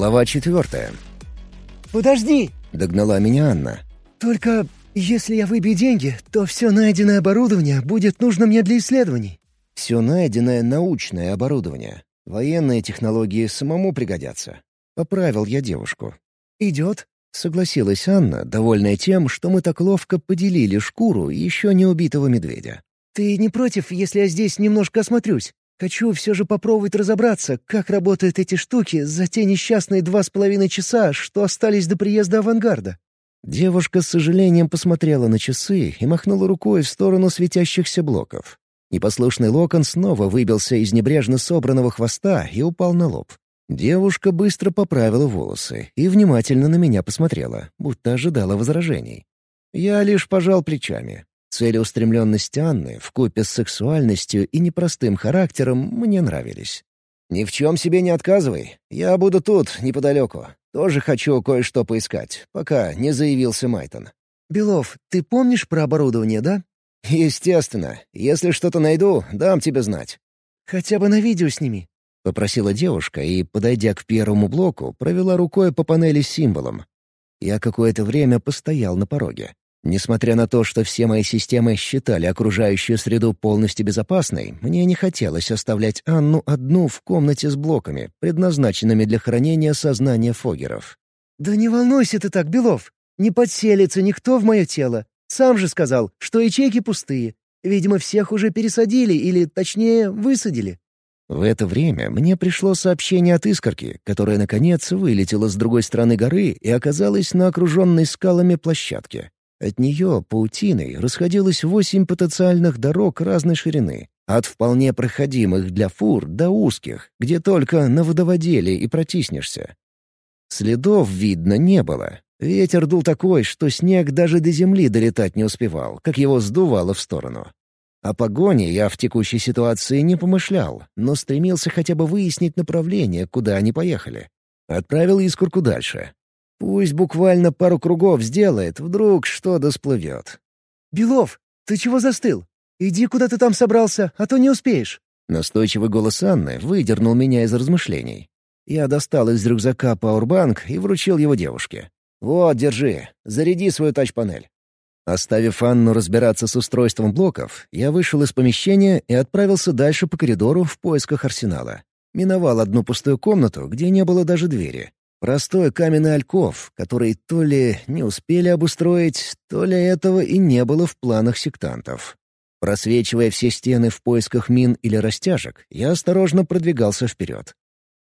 Глава четвертая. «Подожди!» — догнала меня Анна. «Только если я выбью деньги, то все найденное оборудование будет нужно мне для исследований». «Все найденное научное оборудование. Военные технологии самому пригодятся». Поправил я девушку. «Идет», — согласилась Анна, довольная тем, что мы так ловко поделили шкуру еще не убитого медведя. «Ты не против, если я здесь немножко осмотрюсь? Хочу все же попробовать разобраться, как работают эти штуки за те несчастные два с половиной часа, что остались до приезда авангарда». Девушка с сожалением посмотрела на часы и махнула рукой в сторону светящихся блоков. Непослушный локон снова выбился из небрежно собранного хвоста и упал на лоб. Девушка быстро поправила волосы и внимательно на меня посмотрела, будто ожидала возражений. Я лишь пожал плечами. Целеустремленность Анны вкупе с сексуальностью и непростым характером мне нравились. «Ни в чем себе не отказывай. Я буду тут, неподалеку. Тоже хочу кое-что поискать, пока не заявился Майтон». «Белов, ты помнишь про оборудование, да?» «Естественно. Если что-то найду, дам тебе знать». «Хотя бы на видео сними», — попросила девушка и, подойдя к первому блоку, провела рукой по панели с символом. Я какое-то время постоял на пороге. Несмотря на то, что все мои системы считали окружающую среду полностью безопасной, мне не хотелось оставлять Анну одну в комнате с блоками, предназначенными для хранения сознания фогеров. «Да не волнуйся ты так, Белов. Не подселится никто в мое тело. Сам же сказал, что ячейки пустые. Видимо, всех уже пересадили или, точнее, высадили». В это время мне пришло сообщение от искорки, которая, наконец, вылетела с другой стороны горы и оказалась на окруженной скалами площадке. От нее паутиной расходилось восемь потенциальных дорог разной ширины, от вполне проходимых для фур до узких, где только на водоводеле и протиснешься. Следов видно не было. Ветер дул такой, что снег даже до земли долетать не успевал, как его сдувало в сторону. О погоне я в текущей ситуации не помышлял, но стремился хотя бы выяснить направление, куда они поехали. Отправил искорку дальше, Пусть буквально пару кругов сделает, вдруг что-то всплывет. «Белов, ты чего застыл? Иди, куда ты там собрался, а то не успеешь». Настойчивый голос Анны выдернул меня из размышлений. Я достал из рюкзака пауэрбанк и вручил его девушке. «Вот, держи, заряди свою тач-панель». Оставив Анну разбираться с устройством блоков, я вышел из помещения и отправился дальше по коридору в поисках арсенала. Миновал одну пустую комнату, где не было даже двери. Простой каменный альков, который то ли не успели обустроить, то ли этого и не было в планах сектантов. Просвечивая все стены в поисках мин или растяжек, я осторожно продвигался вперед.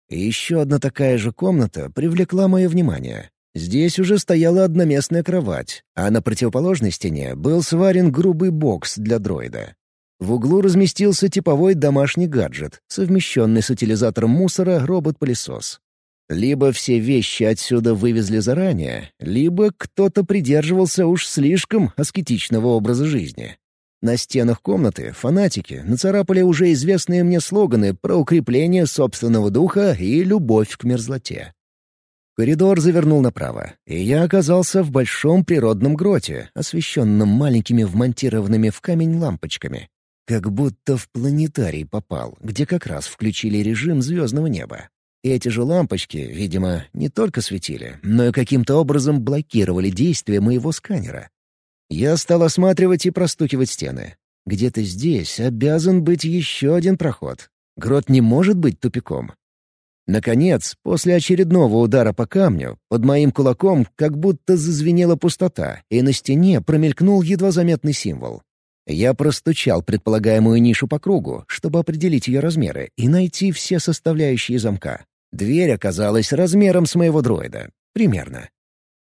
И еще одна такая же комната привлекла мое внимание. Здесь уже стояла одноместная кровать, а на противоположной стене был сварен грубый бокс для дроида. В углу разместился типовой домашний гаджет, совмещенный с утилизатором мусора робот-пылесос. Либо все вещи отсюда вывезли заранее, либо кто-то придерживался уж слишком аскетичного образа жизни. На стенах комнаты фанатики нацарапали уже известные мне слоганы про укрепление собственного духа и любовь к мерзлоте. Коридор завернул направо, и я оказался в большом природном гроте, освещенном маленькими вмонтированными в камень лампочками. Как будто в планетарий попал, где как раз включили режим звездного неба. Эти же лампочки, видимо, не только светили, но и каким-то образом блокировали действие моего сканера. Я стал осматривать и простукивать стены. Где-то здесь обязан быть еще один проход. Грот не может быть тупиком. Наконец, после очередного удара по камню, под моим кулаком как будто зазвенела пустота, и на стене промелькнул едва заметный символ. Я простучал предполагаемую нишу по кругу, чтобы определить ее размеры и найти все составляющие замка. Дверь оказалась размером с моего дроида. Примерно.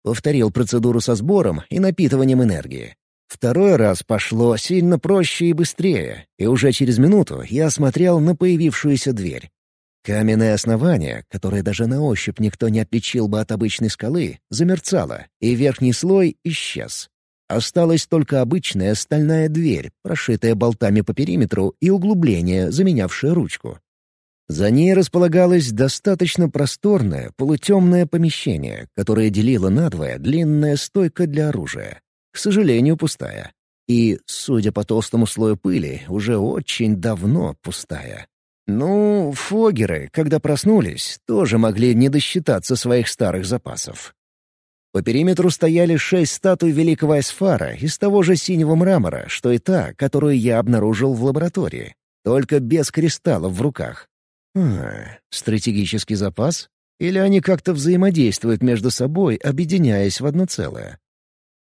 Повторил процедуру со сбором и напитыванием энергии. Второй раз пошло сильно проще и быстрее, и уже через минуту я смотрел на появившуюся дверь. Каменное основание, которое даже на ощупь никто не отличил бы от обычной скалы, замерцало, и верхний слой исчез. Осталась только обычная стальная дверь, прошитая болтами по периметру и углубление, заменявшее ручку. За ней располагалось достаточно просторное, полутемное помещение, которое делило надвое длинная стойка для оружия. К сожалению, пустая. И, судя по толстому слою пыли, уже очень давно пустая. Ну, фогеры, когда проснулись, тоже могли не досчитаться своих старых запасов. По периметру стояли шесть статуй великого Асфара из того же синего мрамора, что и та, которую я обнаружил в лаборатории, только без кристаллов в руках. А, стратегический запас? Или они как-то взаимодействуют между собой, объединяясь в одно целое?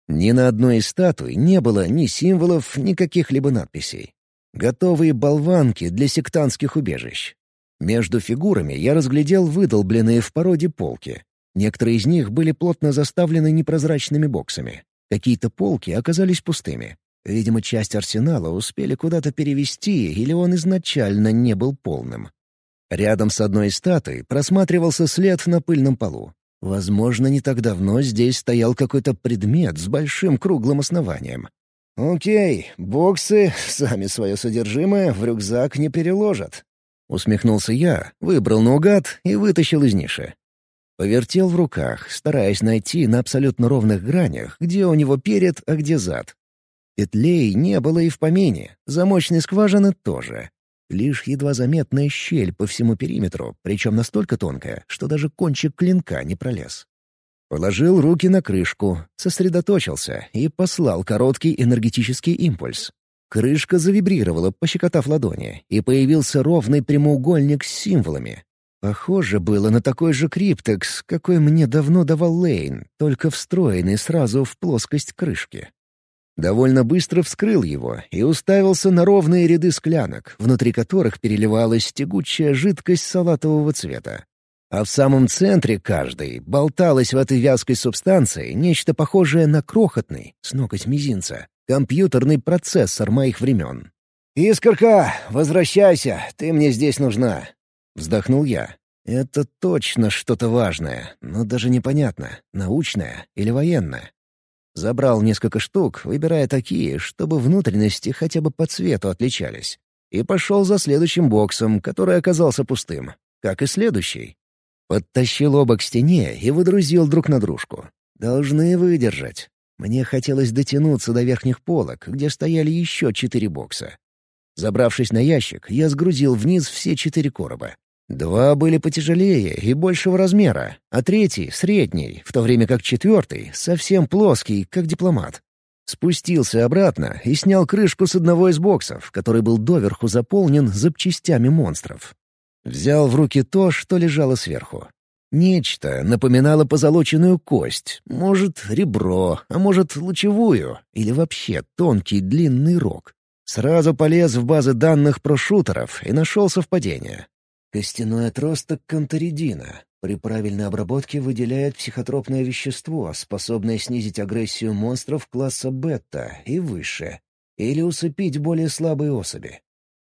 Ни на одной из статуй не было ни символов, ни каких-либо надписей. Готовые болванки для сектантских убежищ. Между фигурами я разглядел выдолбленные в породе полки. Некоторые из них были плотно заставлены непрозрачными боксами. Какие-то полки оказались пустыми. Видимо, часть арсенала успели куда-то перевести, или он изначально не был полным. Рядом с одной из статуй просматривался след на пыльном полу. Возможно, не так давно здесь стоял какой-то предмет с большим круглым основанием. «Окей, боксы, сами свое содержимое, в рюкзак не переложат». Усмехнулся я, выбрал наугад и вытащил из ниши. Повертел в руках, стараясь найти на абсолютно ровных гранях, где у него перед, а где зад. Петлей не было и в помине, замочной скважины тоже. Лишь едва заметная щель по всему периметру, причем настолько тонкая, что даже кончик клинка не пролез. Положил руки на крышку, сосредоточился и послал короткий энергетический импульс. Крышка завибрировала, пощекотав ладони, и появился ровный прямоугольник с символами. Похоже было на такой же криптекс, какой мне давно давал Лейн, только встроенный сразу в плоскость крышки. Довольно быстро вскрыл его и уставился на ровные ряды склянок, внутри которых переливалась тягучая жидкость салатового цвета. А в самом центре каждой болталось в этой вязкой субстанции нечто похожее на крохотный, с ноготь мизинца, компьютерный процессор моих времен. «Искорка, возвращайся, ты мне здесь нужна!» Вздохнул я. «Это точно что-то важное, но даже непонятно, научное или военное. Забрал несколько штук, выбирая такие, чтобы внутренности хотя бы по цвету отличались. И пошел за следующим боксом, который оказался пустым. Как и следующий. Подтащил оба к стене и выдрузил друг на дружку. Должны выдержать. Мне хотелось дотянуться до верхних полок, где стояли еще четыре бокса. Забравшись на ящик, я сгрузил вниз все четыре короба. Два были потяжелее и большего размера, а третий — средний, в то время как четвертый — совсем плоский, как дипломат. Спустился обратно и снял крышку с одного из боксов, который был доверху заполнен запчастями монстров. Взял в руки то, что лежало сверху. Нечто напоминало позолоченную кость, может, ребро, а может, лучевую, или вообще тонкий длинный рог. Сразу полез в базы данных про шутеров и нашел совпадение. Костяной отросток канторидина при правильной обработке выделяет психотропное вещество, способное снизить агрессию монстров класса бета и выше, или усыпить более слабые особи.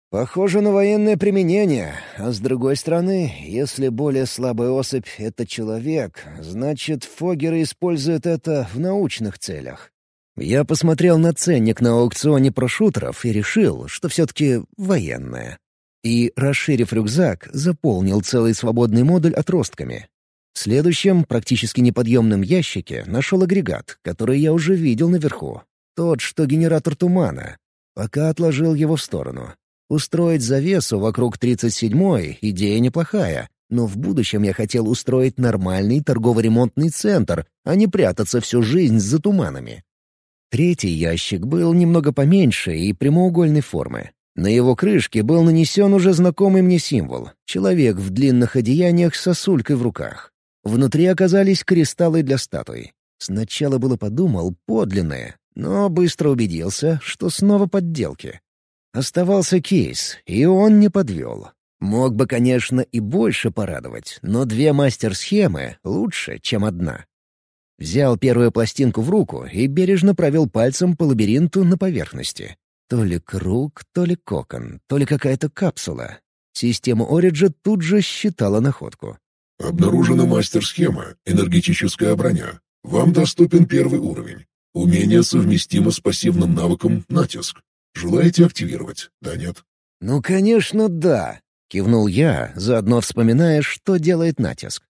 Похоже на военное применение, а с другой стороны, если более слабая особь — это человек, значит, Фогеры используют это в научных целях. Я посмотрел на ценник на аукционе прошутеров и решил, что все-таки военное и, расширив рюкзак, заполнил целый свободный модуль отростками. В следующем, практически неподъемном ящике, нашел агрегат, который я уже видел наверху. Тот, что генератор тумана. Пока отложил его в сторону. Устроить завесу вокруг 37-й — идея неплохая, но в будущем я хотел устроить нормальный торгово-ремонтный центр, а не прятаться всю жизнь за туманами. Третий ящик был немного поменьше и прямоугольной формы. На его крышке был нанесен уже знакомый мне символ — человек в длинных одеяниях с сосулькой в руках. Внутри оказались кристаллы для статуи. Сначала было подумал подлинные, но быстро убедился, что снова подделки. Оставался кейс, и он не подвел. Мог бы, конечно, и больше порадовать, но две мастер-схемы лучше, чем одна. Взял первую пластинку в руку и бережно провел пальцем по лабиринту на поверхности. То ли круг, то ли кокон, то ли какая-то капсула. Система Ориджа тут же считала находку. «Обнаружена мастер-схема, энергетическая броня. Вам доступен первый уровень. Умение совместимо с пассивным навыком «Натиск». Желаете активировать, да нет?» «Ну, конечно, да», — кивнул я, заодно вспоминая, что делает натиск.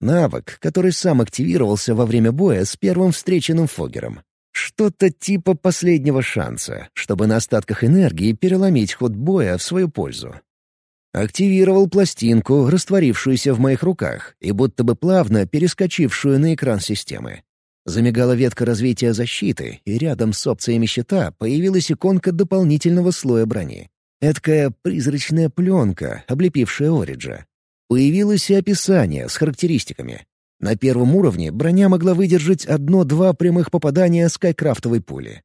Навык, который сам активировался во время боя с первым встреченным Фогером. Что-то типа последнего шанса, чтобы на остатках энергии переломить ход боя в свою пользу. Активировал пластинку, растворившуюся в моих руках и будто бы плавно перескочившую на экран системы. Замигала ветка развития защиты, и рядом с опциями щита появилась иконка дополнительного слоя брони. Эдакая призрачная пленка, облепившая Ориджа. Появилось и описание с характеристиками. На первом уровне броня могла выдержать одно-два прямых попадания скайкрафтовой пули.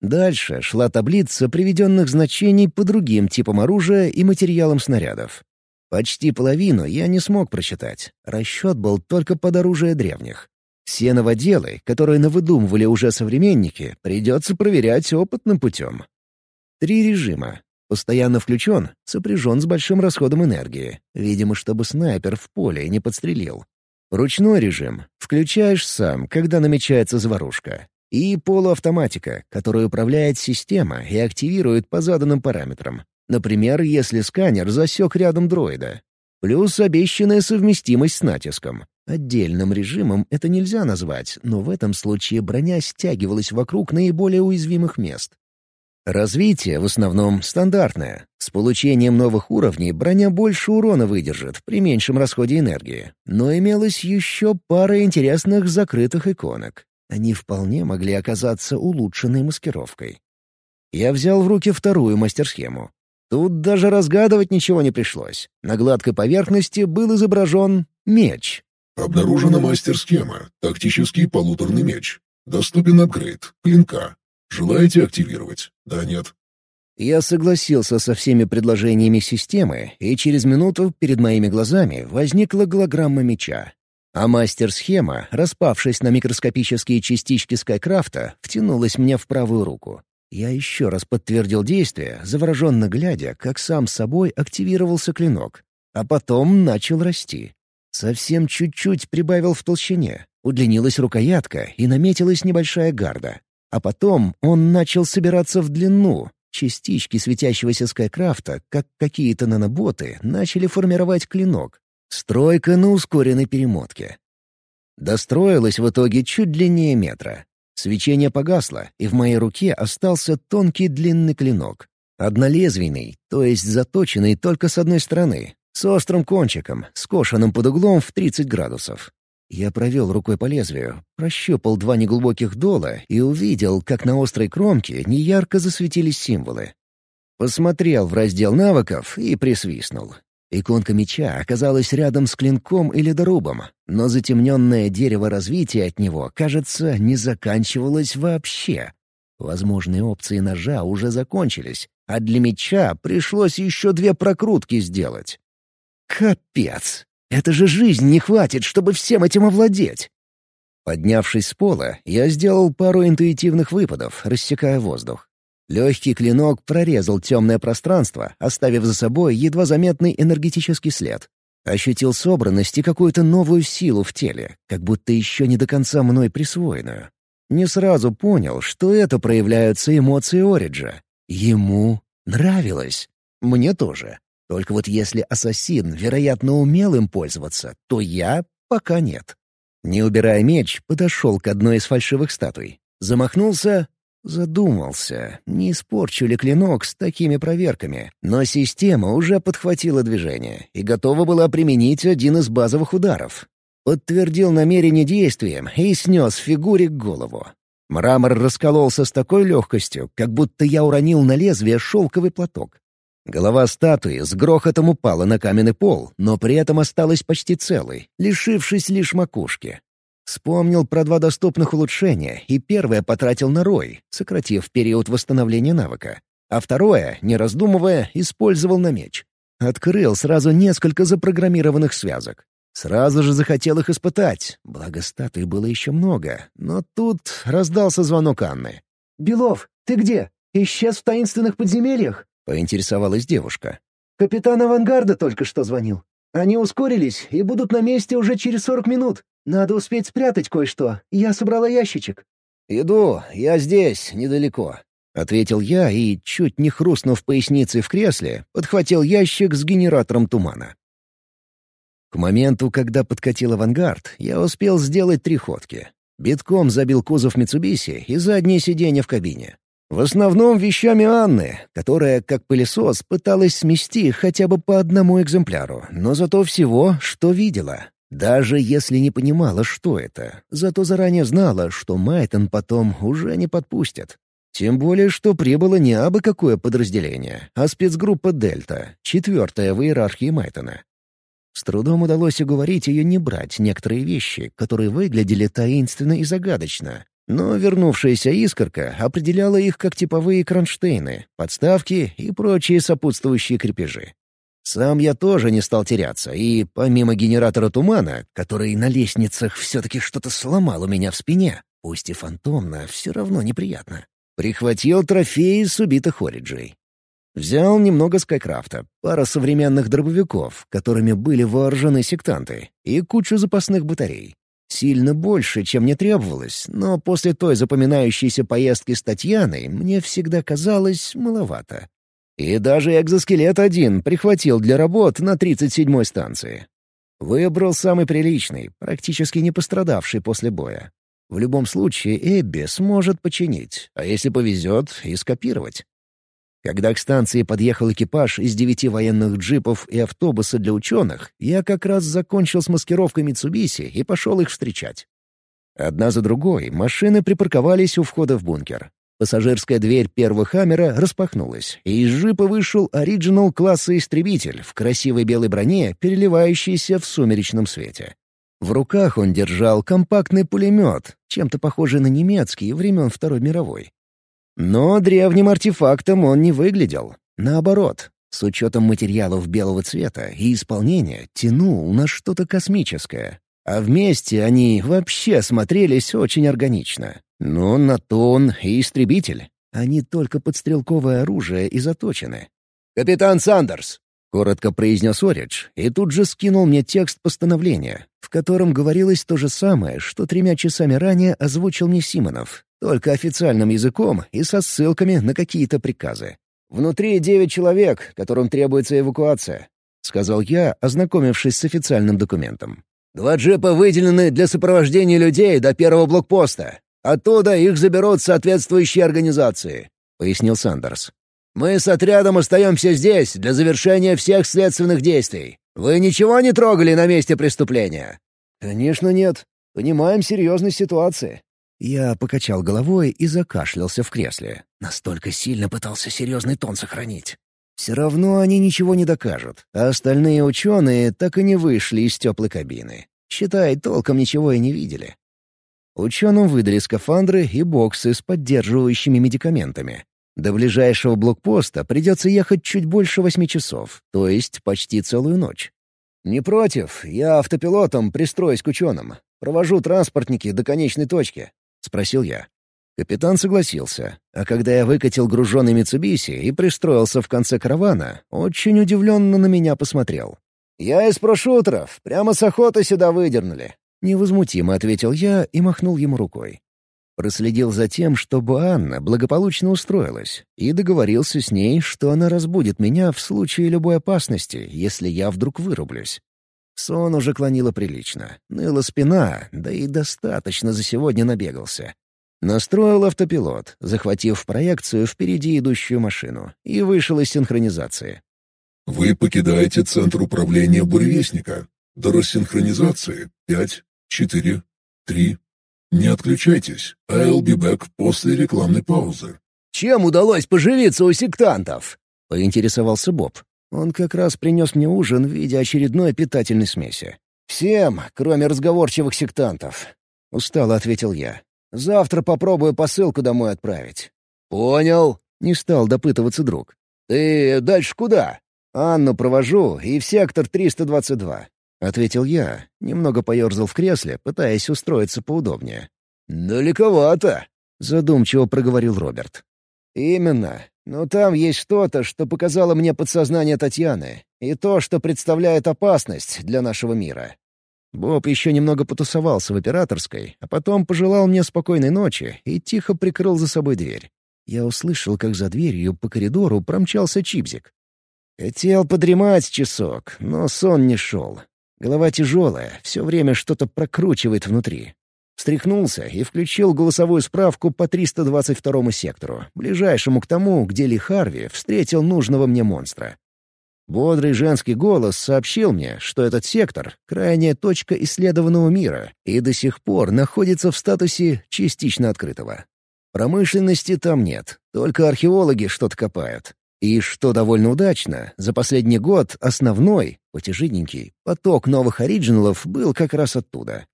Дальше шла таблица приведенных значений по другим типам оружия и материалам снарядов. Почти половину я не смог прочитать. Расчет был только под оружие древних. Все новоделы, которые навыдумывали уже современники, придется проверять опытным путем. Три режима. Постоянно включен, сопряжен с большим расходом энергии, видимо, чтобы снайпер в поле не подстрелил. Ручной режим. Включаешь сам, когда намечается заварушка. И полуавтоматика, которая управляет система и активирует по заданным параметрам. Например, если сканер засек рядом дроида. Плюс обещанная совместимость с натиском. Отдельным режимом это нельзя назвать, но в этом случае броня стягивалась вокруг наиболее уязвимых мест. Развитие в основном стандартное. С получением новых уровней броня больше урона выдержит при меньшем расходе энергии. Но имелось еще пара интересных закрытых иконок. Они вполне могли оказаться улучшенной маскировкой. Я взял в руки вторую мастер-схему. Тут даже разгадывать ничего не пришлось. На гладкой поверхности был изображен меч. Обнаружена мастер-схема. Тактический полуторный меч. Доступен апгрейд. Клинка. Желаете активировать? Да, нет? Я согласился со всеми предложениями системы, и через минуту перед моими глазами возникла голограмма меча. А мастер-схема, распавшись на микроскопические частички Скайкрафта, втянулась мне в правую руку. Я еще раз подтвердил действие, завороженно глядя, как сам собой активировался клинок. А потом начал расти. Совсем чуть-чуть прибавил в толщине. Удлинилась рукоятка и наметилась небольшая гарда. А потом он начал собираться в длину. Частички светящегося Скайкрафта, как какие-то наноботы, начали формировать клинок. Стройка на ускоренной перемотке. Достроилась в итоге чуть длиннее метра. Свечение погасло, и в моей руке остался тонкий длинный клинок. Однолезвийный, то есть заточенный только с одной стороны, с острым кончиком, скошенным под углом в 30 градусов. Я провел рукой по лезвию, прощупал два неглубоких дола и увидел, как на острой кромке неярко засветились символы. Посмотрел в раздел навыков и присвистнул. Иконка меча оказалась рядом с клинком и ледорубом, но затемненное дерево развития от него, кажется, не заканчивалось вообще. Возможные опции ножа уже закончились, а для меча пришлось еще две прокрутки сделать. Капец! Это же жизнь не хватит, чтобы всем этим овладеть! Поднявшись с пола, я сделал пару интуитивных выпадов, рассекая воздух. Легкий клинок прорезал темное пространство, оставив за собой едва заметный энергетический след. Ощутил собранность и какую-то новую силу в теле, как будто еще не до конца мной присвоенную. Не сразу понял, что это проявляются эмоции Ориджа. Ему нравилось. Мне тоже. Только вот если ассасин, вероятно, умел им пользоваться, то я пока нет. Не убирая меч, подошел к одной из фальшивых статуй. Замахнулся, задумался, не испорчу ли клинок с такими проверками. Но система уже подхватила движение и готова была применить один из базовых ударов. Подтвердил намерение действием и снес фигуре голову. Мрамор раскололся с такой легкостью, как будто я уронил на лезвие шелковый платок. Голова статуи с грохотом упала на каменный пол, но при этом осталась почти целой, лишившись лишь макушки. Вспомнил про два доступных улучшения, и первое потратил на рой, сократив период восстановления навыка. А второе, не раздумывая, использовал на меч. Открыл сразу несколько запрограммированных связок. Сразу же захотел их испытать, благо статуй было еще много, но тут раздался звонок Анны. «Белов, ты где? Исчез в таинственных подземельях?» — поинтересовалась девушка. «Капитан авангарда только что звонил. Они ускорились и будут на месте уже через сорок минут. Надо успеть спрятать кое-что. Я собрала ящичек». «Иду, я здесь, недалеко», — ответил я и, чуть не хрустнув поясницей в кресле, подхватил ящик с генератором тумана. К моменту, когда подкатил авангард, я успел сделать три ходки. Битком забил кузов Митсубиси и заднее сиденье в кабине. В основном вещами Анны, которая, как пылесос, пыталась смести хотя бы по одному экземпляру, но зато всего, что видела. Даже если не понимала, что это, зато заранее знала, что Майтон потом уже не подпустят. Тем более, что прибыло не абы какое подразделение, а спецгруппа «Дельта», четвертая в иерархии Майтона. С трудом удалось уговорить ее не брать некоторые вещи, которые выглядели таинственно и загадочно, но вернувшаяся искорка определяла их как типовые кронштейны, подставки и прочие сопутствующие крепежи. Сам я тоже не стал теряться, и, помимо генератора тумана, который на лестницах все-таки что-то сломал у меня в спине, пусть и фантомно, все равно неприятно, прихватил трофеи с убитых Ориджей. Взял немного скайкрафта, пара современных дробовиков, которыми были вооружены сектанты, и кучу запасных батарей. Сильно больше, чем мне требовалось, но после той запоминающейся поездки с Татьяной мне всегда казалось маловато. И даже экзоскелет один прихватил для работ на 37-й станции. Выбрал самый приличный, практически не пострадавший после боя. В любом случае Эбби сможет починить, а если повезет — и скопировать. Когда к станции подъехал экипаж из девяти военных джипов и автобуса для ученых, я как раз закончил с маскировкой Митсубиси и пошел их встречать. Одна за другой машины припарковались у входа в бункер. Пассажирская дверь первого «Хаммера» распахнулась, и из джипа вышел оригинал класса «Истребитель» в красивой белой броне, переливающейся в сумеречном свете. В руках он держал компактный пулемет, чем-то похожий на немецкий времен Второй мировой. Но древним артефактом он не выглядел. Наоборот, с учетом материалов белого цвета и исполнения, тянул на что-то космическое. А вместе они вообще смотрелись очень органично. Но на то он и истребитель. Они только под стрелковое оружие и заточены. «Капитан Сандерс!» — коротко произнес Оридж, и тут же скинул мне текст постановления, в котором говорилось то же самое, что тремя часами ранее озвучил мне Симонов, только официальным языком и со ссылками на какие-то приказы. «Внутри девять человек, которым требуется эвакуация», — сказал я, ознакомившись с официальным документом. «Два джипа выделены для сопровождения людей до первого блокпоста. Оттуда их заберут соответствующие организации», — пояснил Сандерс. «Мы с отрядом остаемся здесь для завершения всех следственных действий. Вы ничего не трогали на месте преступления?» «Конечно нет. Понимаем серьезность ситуации», я покачал головой и закашлялся в кресле. Настолько сильно пытался серьезный тон сохранить. Все равно они ничего не докажут, а остальные ученые так и не вышли из теплой кабины. Считай, толком ничего и не видели. Ученым выдали скафандры и боксы с поддерживающими медикаментами. До ближайшего блокпоста придется ехать чуть больше восьми часов, то есть почти целую ночь. «Не против, я автопилотом пристроюсь к ученым. Провожу транспортники до конечной точки. — спросил я. Капитан согласился, а когда я выкатил груженный Митсубиси и пристроился в конце каравана, очень удивленно на меня посмотрел. «Я из прошутеров, прямо с охоты сюда выдернули», — невозмутимо ответил я и махнул ему рукой. Проследил за тем, чтобы Анна благополучно устроилась, и договорился с ней, что она разбудит меня в случае любой опасности, если я вдруг вырублюсь. Сон уже клонило прилично. Ныла спина, да и достаточно за сегодня набегался. Настроил автопилот, захватив в проекцию впереди идущую машину, и вышел из синхронизации. Вы покидаете центр управления буревестника. До рассинхронизации — пять, четыре, три. Не отключайтесь. I'll be back после рекламной паузы. «Чем удалось поживиться у сектантов?» — поинтересовался Боб. Он как раз принес мне ужин в виде очередной питательной смеси. «Всем, кроме разговорчивых сектантов», — устало ответил я. «Завтра попробую посылку домой отправить». «Понял», — не стал допытываться друг. «Ты дальше куда?» «Анну провожу и в сектор 322», — ответил я, немного поерзал в кресле, пытаясь устроиться поудобнее. «Далековато», — задумчиво проговорил Роберт. «Именно. Но там есть что-то, что показало мне подсознание Татьяны, и то, что представляет опасность для нашего мира. Боб еще немного потусовался в операторской, а потом пожелал мне спокойной ночи и тихо прикрыл за собой дверь. Я услышал, как за дверью по коридору промчался чипзик. Хотел подремать часок, но сон не шел. Голова тяжелая, все время что-то прокручивает внутри. Встряхнулся и включил голосовую справку по 322 сектору, ближайшему к тому, где Ли Харви встретил нужного мне монстра. Бодрый женский голос сообщил мне, что этот сектор — крайняя точка исследованного мира и до сих пор находится в статусе частично открытого. Промышленности там нет, только археологи что-то копают. И, что довольно удачно, за последний год основной, потяжидненький, поток новых оригиналов был как раз оттуда.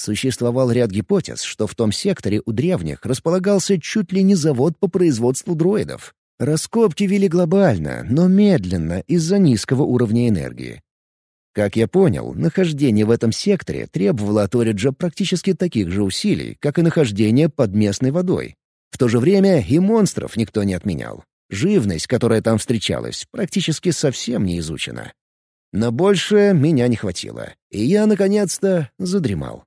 Существовал ряд гипотез, что в том секторе у древних располагался чуть ли не завод по производству дроидов. Раскопки вели глобально, но медленно из-за низкого уровня энергии. Как я понял, нахождение в этом секторе требовало от Ориджа практически таких же усилий, как и нахождение под местной водой. В то же время и монстров никто не отменял. Живность, которая там встречалась, практически совсем не изучена. На большее меня не хватило, и я, наконец-то, задремал.